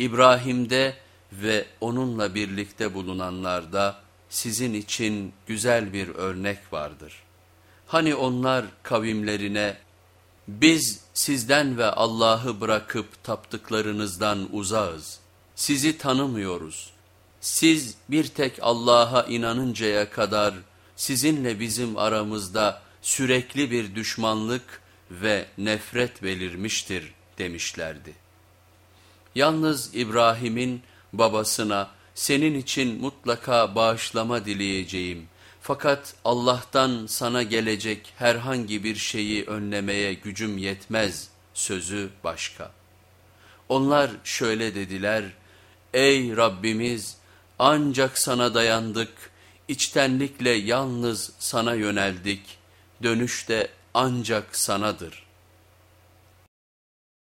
İbrahim'de ve onunla birlikte bulunanlarda sizin için güzel bir örnek vardır. Hani onlar kavimlerine biz sizden ve Allah'ı bırakıp taptıklarınızdan uzağız, sizi tanımıyoruz. Siz bir tek Allah'a inanıncaya kadar sizinle bizim aramızda sürekli bir düşmanlık ve nefret belirmiştir demişlerdi. Yalnız İbrahim'in babasına senin için mutlaka bağışlama dileyeceğim fakat Allah'tan sana gelecek herhangi bir şeyi önlemeye gücüm yetmez sözü başka. Onlar şöyle dediler, ey Rabbimiz ancak sana dayandık, içtenlikle yalnız sana yöneldik, dönüş de ancak sanadır.''